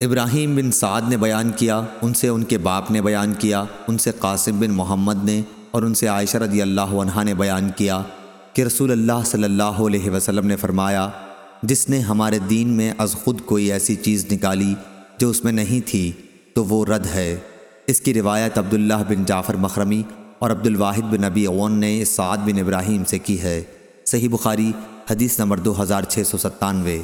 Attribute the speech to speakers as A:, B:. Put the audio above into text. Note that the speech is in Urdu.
A: ابراہیم بن سعد نے بیان کیا، ان سے ان کے باپ نے بیان کیا، ان سے قاسم بن محمد نے اور ان سے عائشہ رضی اللہ عنہ نے بیان کیا کہ رسول اللہ صلی اللہ علیہ وسلم نے فرمایا، جس نے ہمارے دین میں از خود کوئی ایسی چیز نکالی جو اس میں نہیں تھی، تو وہ رد ہے۔ اس کی روایت عبداللہ بن جعفر مخرمی اور عبد الواحد بن نبی اون نے سعد بن ابراہیم سے کی ہے۔ صحیح بخاری، حدیث نمبر دو ہزار چھ سو ستانوے۔